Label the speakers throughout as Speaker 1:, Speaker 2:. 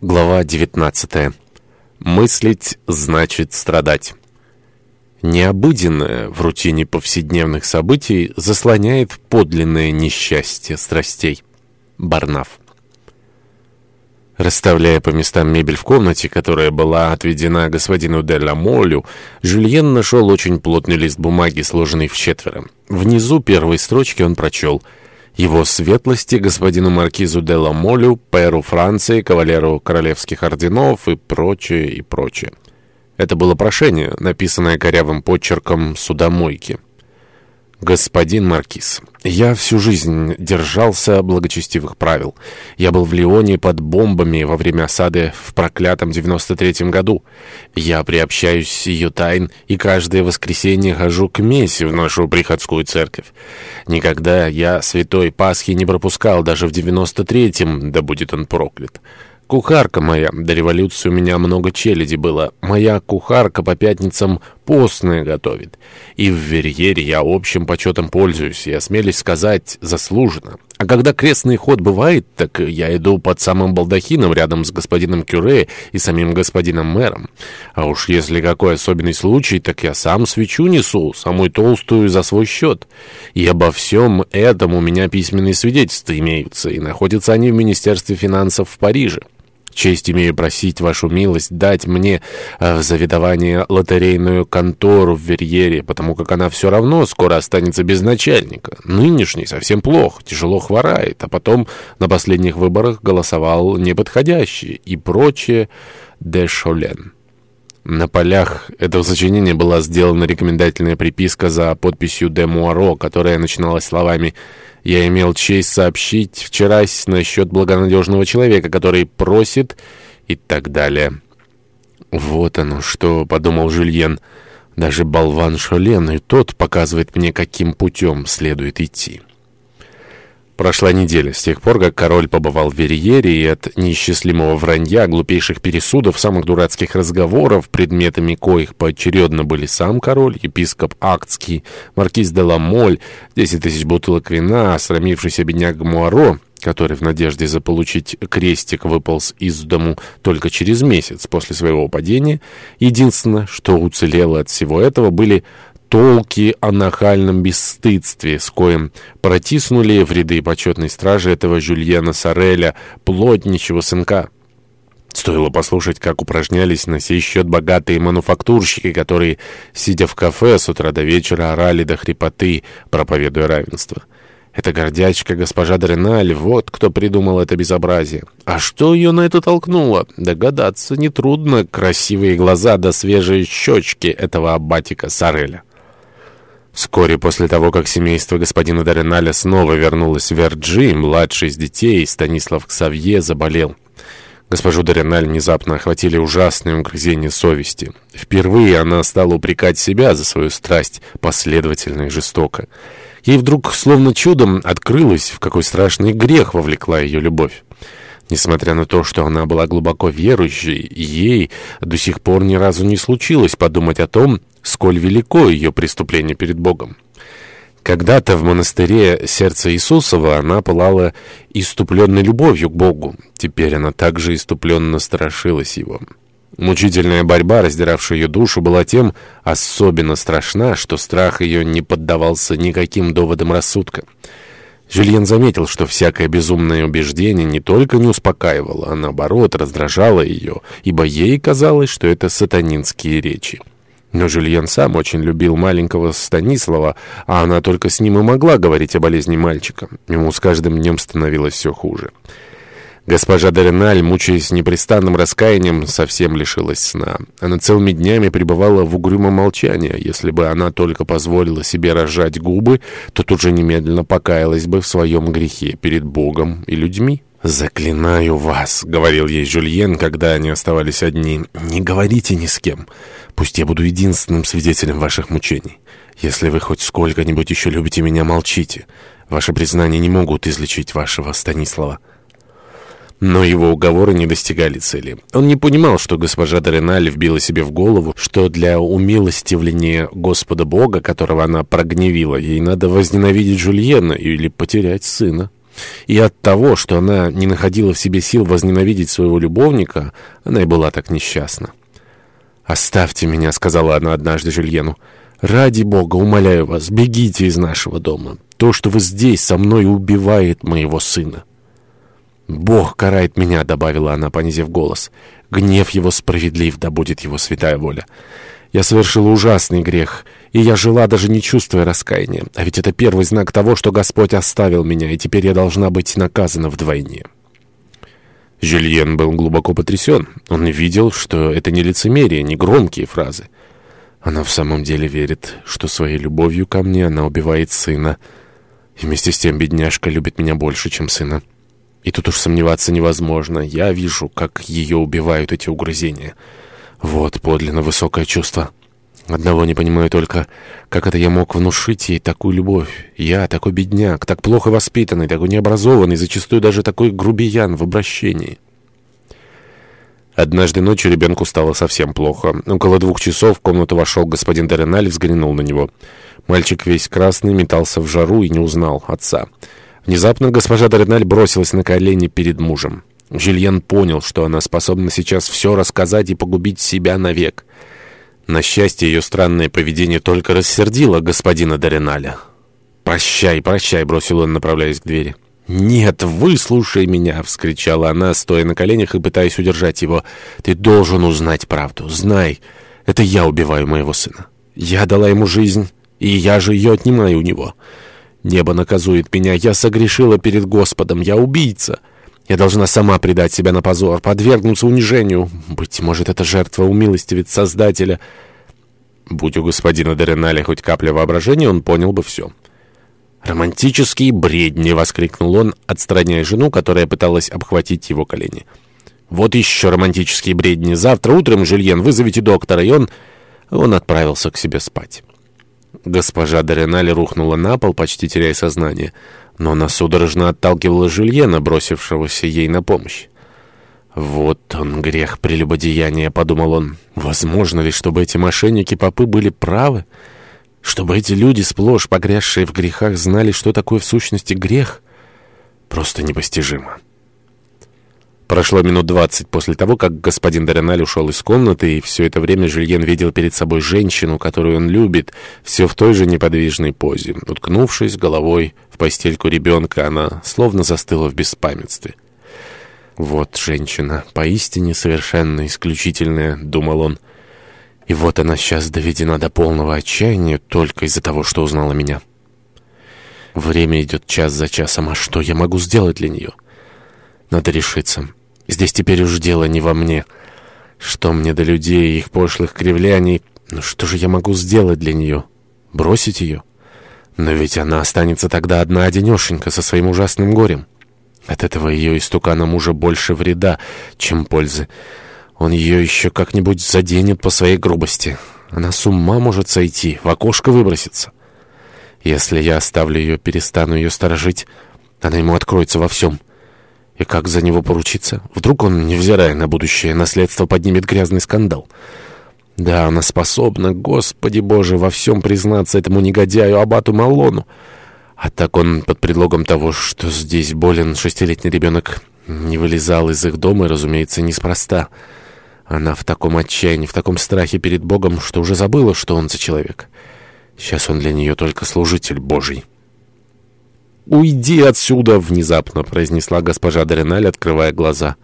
Speaker 1: Глава 19. Мыслить значит страдать. Необыденное в рутине повседневных событий заслоняет подлинное несчастье страстей. Барнаф. Расставляя по местам мебель в комнате, которая была отведена господину де ла Молю, Жюльен нашел очень плотный лист бумаги, сложенный в четверо. Внизу первой строчки он прочел — его светлости господину маркизу де Ламолю, пэру Франции, кавалеру королевских орденов и прочее, и прочее. Это было прошение, написанное корявым почерком судомойки. «Господин Маркиз, я всю жизнь держался благочестивых правил. Я был в Лионе под бомбами во время осады в проклятом 93-м году. Я приобщаюсь ее тайн и каждое воскресенье хожу к мессе в нашу приходскую церковь. Никогда я святой Пасхи не пропускал, даже в 93-м, да будет он проклят». Кухарка моя, до революции у меня много челяди было. Моя кухарка по пятницам постное готовит. И в Верьере я общим почетом пользуюсь, и осмелюсь сказать, заслуженно. А когда крестный ход бывает, так я иду под самым балдахином рядом с господином Кюре и самим господином мэром. А уж если какой особенный случай, так я сам свечу несу, самую толстую за свой счет. И обо всем этом у меня письменные свидетельства имеются, и находятся они в Министерстве финансов в Париже. Честь имею просить вашу милость дать мне э, в заведование лотерейную контору в Верьере, потому как она все равно скоро останется без начальника. Нынешний совсем плох, тяжело хворает, а потом на последних выборах голосовал неподходящий и прочее де Шолен. На полях этого сочинения была сделана рекомендательная приписка за подписью де Муаро, которая начиналась словами. Я имел честь сообщить вчера насчет благонадежного человека, который просит и так далее. «Вот оно что», — подумал Жюльен. «Даже болван Шолен и тот показывает мне, каким путем следует идти». Прошла неделя с тех пор, как король побывал в Верьере, и от неисчислимого вранья, глупейших пересудов, самых дурацких разговоров, предметами коих поочередно были сам король, епископ Актский, маркиз де Ламоль, десять тысяч бутылок вина, осрамившийся бедняк Муаро, который в надежде заполучить крестик выполз из дому только через месяц после своего падения, единственное, что уцелело от всего этого, были толки о нахальном бесстыдстве, с коим протиснули в ряды почетной стражи этого Жюльена Сареля, плотничего сынка. Стоило послушать, как упражнялись на сей счет богатые мануфактурщики, которые, сидя в кафе, с утра до вечера орали до хрипоты, проповедуя равенство. Эта гордячка, госпожа Дреналь, вот кто придумал это безобразие. А что ее на это толкнуло? Догадаться нетрудно. Красивые глаза да свежие щечки этого аббатика Сареля. Вскоре после того, как семейство господина Дореналя снова вернулось в Верджи, младший из детей, Станислав Ксавье, заболел. Госпожу Дореналь внезапно охватили ужасные угрызения совести. Впервые она стала упрекать себя за свою страсть, последовательно и жестоко. Ей вдруг, словно чудом, открылось, в какой страшный грех вовлекла ее любовь. Несмотря на то, что она была глубоко верующей, ей до сих пор ни разу не случилось подумать о том, сколь велико ее преступление перед Богом. Когда-то в монастыре сердца Иисусова она пылала иступленной любовью к Богу. Теперь она также иступленно страшилась его. Мучительная борьба, раздиравшая ее душу, была тем особенно страшна, что страх ее не поддавался никаким доводам рассудка. Жюльен заметил, что всякое безумное убеждение не только не успокаивало, а наоборот раздражало ее, ибо ей казалось, что это сатанинские речи. Но Жюльен сам очень любил маленького Станислава, а она только с ним и могла говорить о болезни мальчика. Ему с каждым днем становилось все хуже. Госпожа Дореналь, мучаясь непрестанным раскаянием, совсем лишилась сна. Она целыми днями пребывала в угрюмом молчании. Если бы она только позволила себе разжать губы, то тут же немедленно покаялась бы в своем грехе перед Богом и людьми. «Заклинаю вас», — говорил ей Жюльен, когда они оставались одни, — «не говорите ни с кем. Пусть я буду единственным свидетелем ваших мучений. Если вы хоть сколько-нибудь еще любите меня, молчите. Ваши признания не могут излечить вашего Станислава». Но его уговоры не достигали цели. Он не понимал, что госпожа Дореналь вбила себе в голову, что для умилостивления Господа Бога, которого она прогневила, ей надо возненавидеть Жульена или потерять сына. И от того, что она не находила в себе сил возненавидеть своего любовника, она и была так несчастна. «Оставьте меня», — сказала она однажды Жюльену. «Ради бога, умоляю вас, бегите из нашего дома. То, что вы здесь, со мной убивает моего сына». «Бог карает меня», — добавила она, понизив голос. «Гнев его справедлив, да будет его святая воля. Я совершила ужасный грех, и я жила, даже не чувствуя раскаяния. А ведь это первый знак того, что Господь оставил меня, и теперь я должна быть наказана вдвойне». Жюльен был глубоко потрясен. Он видел, что это не лицемерие, не громкие фразы. Она в самом деле верит, что своей любовью ко мне она убивает сына. И вместе с тем бедняжка любит меня больше, чем сына. И тут уж сомневаться невозможно. Я вижу, как ее убивают эти угрызения. Вот подлинно высокое чувство. Одного не понимаю только, как это я мог внушить ей такую любовь. Я, такой бедняк, так плохо воспитанный, такой необразованный, зачастую даже такой грубиян в обращении. Однажды ночью ребенку стало совсем плохо. Около двух часов в комнату вошел господин Дереналь взглянул на него. Мальчик весь красный, метался в жару и не узнал отца. Внезапно госпожа Дереналь бросилась на колени перед мужем. Жильен понял, что она способна сейчас все рассказать и погубить себя навек. На счастье, ее странное поведение только рассердило господина Дореналя. «Прощай, прощай», — бросил он, направляясь к двери. «Нет, выслушай меня!» — вскричала она, стоя на коленях и пытаясь удержать его. «Ты должен узнать правду. Знай, это я убиваю моего сына. Я дала ему жизнь, и я же ее отнимаю у него. Небо наказует меня. Я согрешила перед Господом. Я убийца». Я должна сама предать себя на позор, подвергнуться унижению. Быть может, это жертва умилостивит Создателя. Будь у господина Дереналя хоть капля воображения, он понял бы все. «Романтические бредни!» — воскликнул он, отстраняя жену, которая пыталась обхватить его колени. «Вот еще романтические бредни! Завтра утром, Жильен, вызовите доктора!» И он... Он отправился к себе спать. Госпожа Дореналь рухнула на пол, почти теряя сознание но она судорожно отталкивала Жюльена, бросившегося ей на помощь. «Вот он, грех прелюбодеяния», — подумал он. «Возможно ли, чтобы эти мошенники-попы были правы? Чтобы эти люди, сплошь погрязшие в грехах, знали, что такое в сущности грех? Просто непостижимо». Прошло минут двадцать после того, как господин Дореналь ушел из комнаты, и все это время Жюльен видел перед собой женщину, которую он любит, все в той же неподвижной позе. Уткнувшись головой в постельку ребенка, она словно застыла в беспамятстве. «Вот женщина, поистине совершенно исключительная», — думал он. «И вот она сейчас доведена до полного отчаяния только из-за того, что узнала меня. Время идет час за часом, а что я могу сделать для нее?» Надо решиться. Здесь теперь уж дело не во мне. Что мне до людей и их пошлых кривляний? Ну что же я могу сделать для нее? Бросить ее? Но ведь она останется тогда одна-одинешенька со своим ужасным горем. От этого ее истукана мужа больше вреда, чем пользы. Он ее еще как-нибудь заденет по своей грубости. Она с ума может сойти, в окошко выбросится. Если я оставлю ее, перестану ее сторожить, она ему откроется во всем. И как за него поручиться? Вдруг он, невзирая на будущее наследство, поднимет грязный скандал? Да, она способна, Господи Боже, во всем признаться этому негодяю Абату Малону. А так он под предлогом того, что здесь болен шестилетний ребенок, не вылезал из их дома, и, разумеется, неспроста. Она в таком отчаянии, в таком страхе перед Богом, что уже забыла, что он за человек. Сейчас он для нее только служитель Божий». «Уйди отсюда!» — внезапно произнесла госпожа Дореналь, открывая глаза.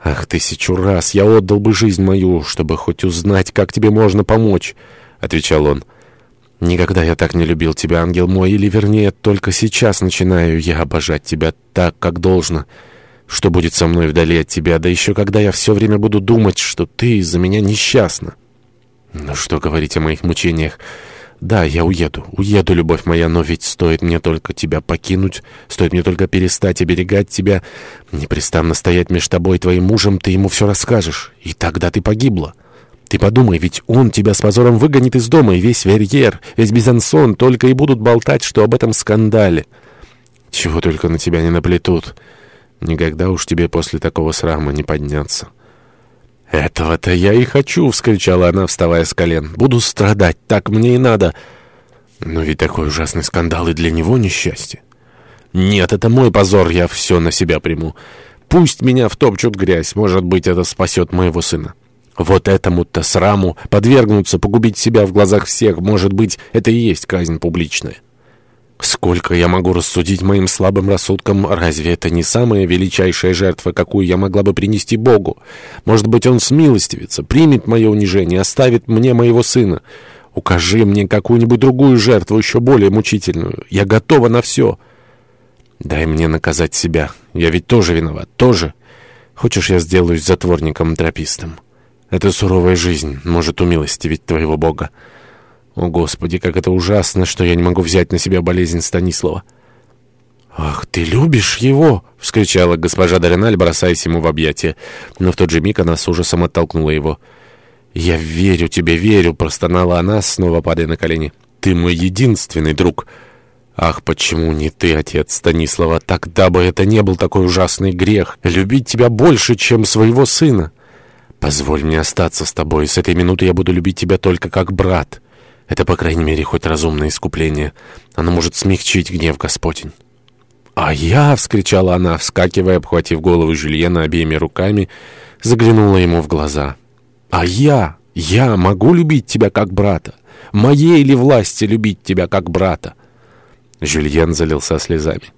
Speaker 1: «Ах, тысячу раз я отдал бы жизнь мою, чтобы хоть узнать, как тебе можно помочь!» — отвечал он. «Никогда я так не любил тебя, ангел мой, или, вернее, только сейчас начинаю я обожать тебя так, как должно. Что будет со мной вдали от тебя, да еще когда я все время буду думать, что ты из-за меня несчастна?» «Ну что говорить о моих мучениях?» «Да, я уеду, уеду, любовь моя, но ведь стоит мне только тебя покинуть, стоит мне только перестать оберегать тебя, непрестанно стоять между тобой и твоим мужем, ты ему все расскажешь, и тогда ты погибла. Ты подумай, ведь он тебя с позором выгонит из дома, и весь Верьер, весь Бизансон только и будут болтать, что об этом скандале. Чего только на тебя не наплетут. Никогда уж тебе после такого срама не подняться». «Этого-то я и хочу!» — вскричала она, вставая с колен. «Буду страдать, так мне и надо!» Но ведь такой ужасный скандал и для него несчастье. Нет, это мой позор, я все на себя приму. Пусть меня втопчут грязь, может быть, это спасет моего сына. Вот этому-то сраму подвергнуться, погубить себя в глазах всех, может быть, это и есть казнь публичная. Сколько я могу рассудить моим слабым рассудком, разве это не самая величайшая жертва, какую я могла бы принести Богу? Может быть, Он смилостивится, примет мое унижение, оставит мне моего сына. Укажи мне какую-нибудь другую жертву, еще более мучительную. Я готова на все. Дай мне наказать себя. Я ведь тоже виноват, тоже. Хочешь, я сделаюсь затворником-тропистом? Это суровая жизнь может умилостивить твоего Бога. О, Господи, как это ужасно, что я не могу взять на себя болезнь Станислава. «Ах, ты любишь его!» — вскричала госпожа Дориналь, бросаясь ему в объятия. Но в тот же миг она с ужасом оттолкнула его. «Я верю тебе, верю!» — простонала она, снова падая на колени. «Ты мой единственный друг!» «Ах, почему не ты, отец Станислава? Тогда бы это не был такой ужасный грех. Любить тебя больше, чем своего сына!» «Позволь мне остаться с тобой. С этой минуты я буду любить тебя только как брат». Это, по крайней мере, хоть разумное искупление. Оно может смягчить гнев Господень. «А я!» — вскричала она, вскакивая, обхватив голову Жюльена обеими руками, заглянула ему в глаза. «А я! Я могу любить тебя как брата! Моей ли власти любить тебя как брата?» Жюльен залился слезами.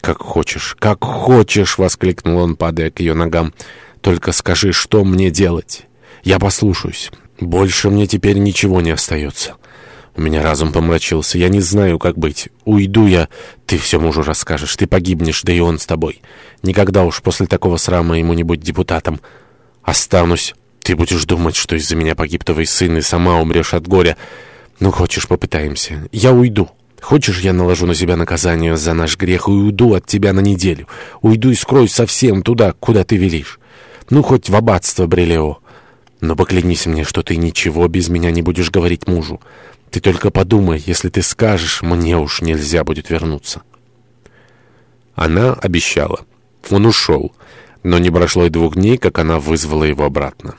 Speaker 1: «Как хочешь, как хочешь!» — воскликнул он, падая к ее ногам. «Только скажи, что мне делать? Я послушаюсь». Больше мне теперь ничего не остается. У меня разум помрачился. Я не знаю, как быть. Уйду я, ты все мужу расскажешь. Ты погибнешь, да и он с тобой. Никогда уж после такого срама ему не быть депутатом. Останусь. Ты будешь думать, что из-за меня погиб твой сын, и сама умрешь от горя. Ну, хочешь, попытаемся. Я уйду. Хочешь, я наложу на себя наказание за наш грех и уйду от тебя на неделю. Уйду и скроюсь совсем туда, куда ты велишь. Ну, хоть в аббатство Брелео. Но поклянись мне, что ты ничего без меня не будешь говорить мужу. Ты только подумай, если ты скажешь, мне уж нельзя будет вернуться». Она обещала. Он ушел. Но не прошло и двух дней, как она вызвала его обратно.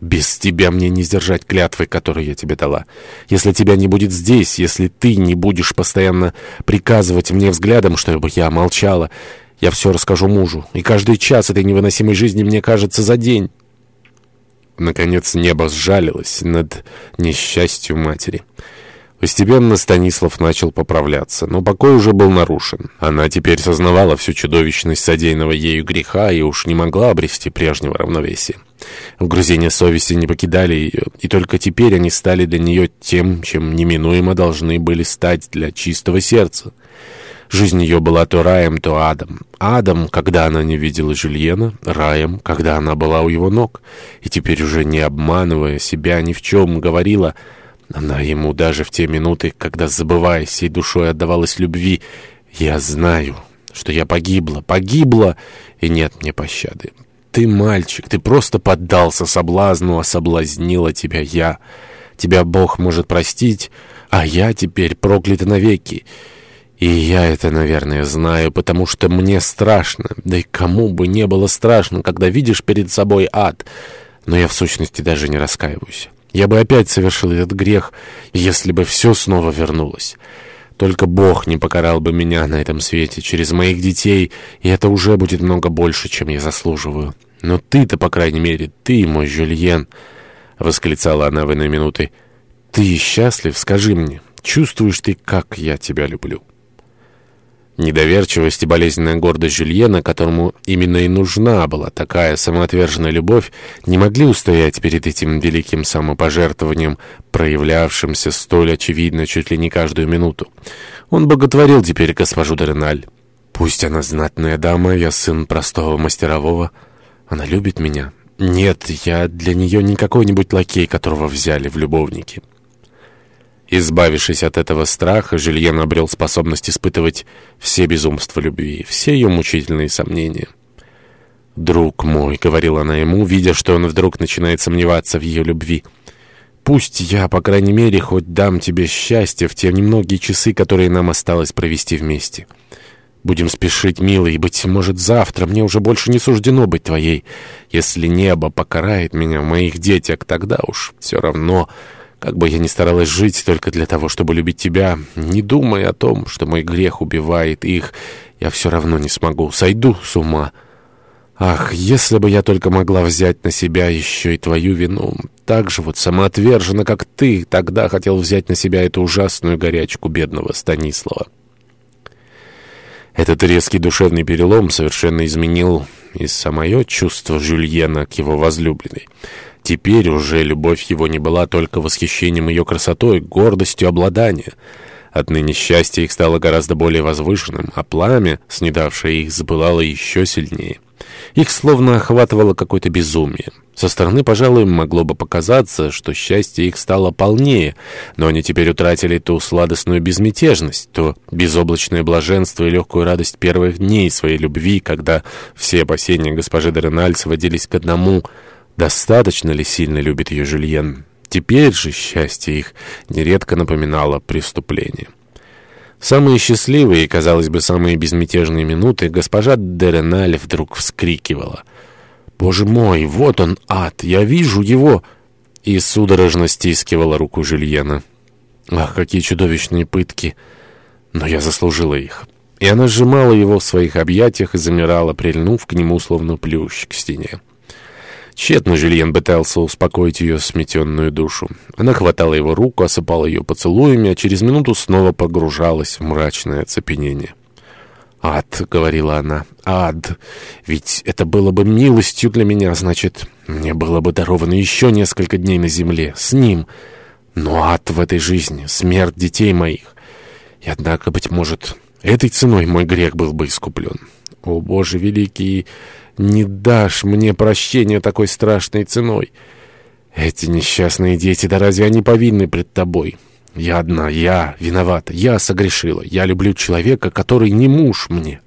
Speaker 1: «Без тебя мне не сдержать клятвы, которую я тебе дала. Если тебя не будет здесь, если ты не будешь постоянно приказывать мне взглядом, чтобы я молчала, я все расскажу мужу. И каждый час этой невыносимой жизни мне кажется за день». Наконец небо сжалилось над несчастью матери. Постепенно Станислав начал поправляться, но покой уже был нарушен. Она теперь сознавала всю чудовищность содеянного ею греха и уж не могла обрести прежнего равновесия. Угрызения совести не покидали ее, и только теперь они стали для нее тем, чем неминуемо должны были стать для чистого сердца. Жизнь ее была то раем, то адом. Адом, когда она не видела Жюльена, раем, когда она была у его ног. И теперь уже не обманывая себя ни в чем, говорила... Она ему даже в те минуты, когда, забывая всей душой, отдавалась любви, «Я знаю, что я погибла, погибла, и нет мне пощады. Ты мальчик, ты просто поддался соблазну, а соблазнила тебя я. Тебя Бог может простить, а я теперь проклята навеки». И я это, наверное, знаю, потому что мне страшно. Да и кому бы не было страшно, когда видишь перед собой ад. Но я в сущности даже не раскаиваюсь. Я бы опять совершил этот грех, если бы все снова вернулось. Только Бог не покарал бы меня на этом свете через моих детей, и это уже будет много больше, чем я заслуживаю. Но ты-то, по крайней мере, ты, мой Жюльен, — восклицала она в иной минуты, — ты счастлив, скажи мне, чувствуешь ты, как я тебя люблю?» Недоверчивость и болезненная гордость Жюльена, которому именно и нужна была такая самоотверженная любовь, не могли устоять перед этим великим самопожертвованием, проявлявшимся столь очевидно чуть ли не каждую минуту. Он боготворил теперь госпожу Дореналь. «Пусть она знатная дама, я сын простого мастерового. Она любит меня. Нет, я для нее не какой-нибудь лакей, которого взяли в любовники». Избавившись от этого страха, Жильен обрел способность испытывать все безумства любви, все ее мучительные сомнения. «Друг мой», — говорила она ему, видя, что он вдруг начинает сомневаться в ее любви, — «пусть я, по крайней мере, хоть дам тебе счастье в те немногие часы, которые нам осталось провести вместе. Будем спешить, милый, быть может, завтра мне уже больше не суждено быть твоей. Если небо покарает меня в моих детях, тогда уж все равно...» Как бы я ни старалась жить только для того, чтобы любить тебя, не думая о том, что мой грех убивает их, я все равно не смогу, сойду с ума». Ах, если бы я только могла взять на себя еще и твою вину, так же вот самоотверженно, как ты, тогда хотел взять на себя эту ужасную горячку бедного Станислава. Этот резкий душевный перелом совершенно изменил и самое чувство Жюльена к его возлюбленной. Теперь уже любовь его не была только восхищением ее красотой, гордостью обладания. Отныне счастье их стало гораздо более возвышенным, а пламя, снедавшее их, запылало еще сильнее. Их словно охватывало какое-то безумие. Со стороны, пожалуй, могло бы показаться, что счастье их стало полнее, но они теперь утратили ту сладостную безмятежность, то безоблачное блаженство и легкую радость первых дней своей любви, когда все опасения госпожи Дереналь сводились к одному «Достаточно ли сильно любит ее Жюльен?» Теперь же счастье их нередко напоминало преступление. Самые счастливые казалось бы, самые безмятежные минуты госпожа Дереналь вдруг вскрикивала. «Боже мой, вот он, ад! Я вижу его!» И судорожно стискивала руку Жильена. «Ах, какие чудовищные пытки! Но я заслужила их!» И она сжимала его в своих объятиях и замирала, прильнув к нему, словно плющ к стене. Тщетно Жюльен пытался успокоить ее сметенную душу. Она хватала его руку, осыпала ее поцелуями, а через минуту снова погружалась в мрачное оцепенение. «Ад», — говорила она, — «ад! Ведь это было бы милостью для меня, значит, мне было бы даровано еще несколько дней на земле, с ним. Но ад в этой жизни, смерть детей моих. И однако, быть может, этой ценой мой грех был бы искуплен. О, Боже великий!» Не дашь мне прощения такой страшной ценой. Эти несчастные дети, да разве они повинны пред тобой? Я одна, я виновата, я согрешила. Я люблю человека, который не муж мне».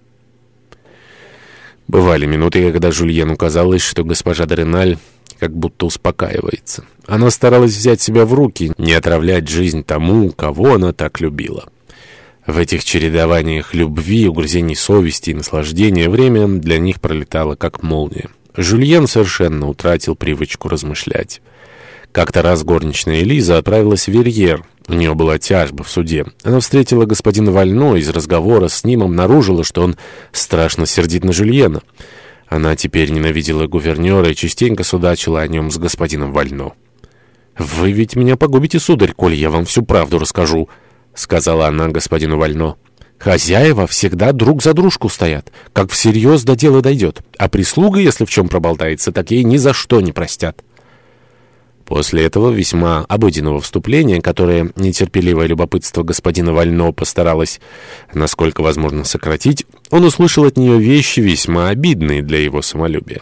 Speaker 1: Бывали минуты, когда Жульену казалось, что госпожа Дореналь как будто успокаивается. Она старалась взять себя в руки, не отравлять жизнь тому, кого она так любила. В этих чередованиях любви, угрызений совести и наслаждения время для них пролетало как молния. Жюльен совершенно утратил привычку размышлять. Как-то раз горничная Элиза отправилась в Верьер. У нее была тяжба в суде. Она встретила господина Вально, из разговора с ним обнаружила, что он страшно сердит на Жюльена. Она теперь ненавидела гувернера и частенько судачила о нем с господином Вально. «Вы ведь меня погубите, сударь, коль я вам всю правду расскажу». — сказала она господину Вально. «Хозяева всегда друг за дружку стоят, как всерьез до дела дойдет, а прислуга, если в чем проболтается, так ей ни за что не простят». После этого весьма обыденного вступления, которое нетерпеливое любопытство господина Вально постаралось, насколько возможно, сократить, он услышал от нее вещи весьма обидные для его самолюбия.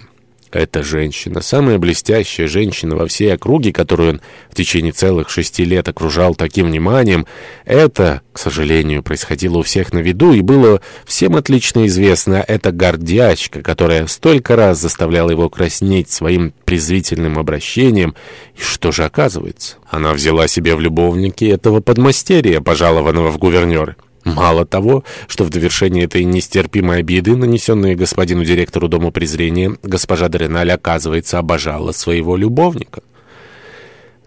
Speaker 1: Эта женщина, самая блестящая женщина во всей округе, которую он в течение целых шести лет окружал таким вниманием, это, к сожалению, происходило у всех на виду и было всем отлично известно. Это гордячка, которая столько раз заставляла его краснеть своим презрительным обращением. И что же оказывается? Она взяла себе в любовники этого подмастерья, пожалованного в гувернеры. Мало того, что в довершении этой нестерпимой обиды, нанесенной господину директору Дома презрения, госпожа Дореналь, оказывается, обожала своего любовника.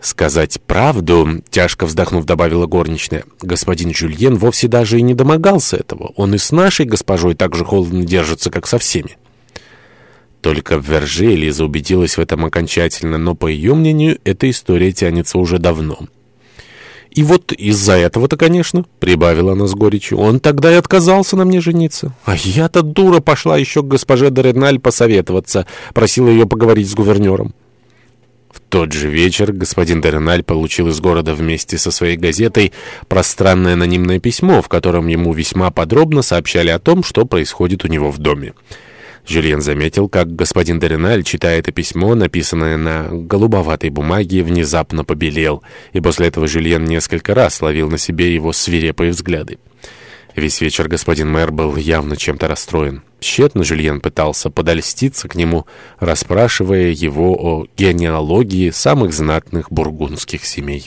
Speaker 1: «Сказать правду», — тяжко вздохнув, добавила горничная, «господин Жюльен вовсе даже и не домогался этого. Он и с нашей госпожой так же холодно держится, как со всеми». Только в Верже Лиза убедилась в этом окончательно, но, по ее мнению, эта история тянется уже давно. И вот из-за этого-то, конечно, — прибавила она с горечью, — он тогда и отказался на мне жениться. А я-то дура пошла еще к госпоже Дореналь посоветоваться, просила ее поговорить с гувернером. В тот же вечер господин Дореналь получил из города вместе со своей газетой пространное анонимное письмо, в котором ему весьма подробно сообщали о том, что происходит у него в доме. Жюльен заметил, как господин Дереналь, читая это письмо, написанное на голубоватой бумаге, внезапно побелел, и после этого Жюльен несколько раз ловил на себе его свирепые взгляды. Весь вечер господин мэр был явно чем-то расстроен. Тщетно Жюльен пытался подольститься к нему, расспрашивая его о генеалогии самых знатных бургундских семей.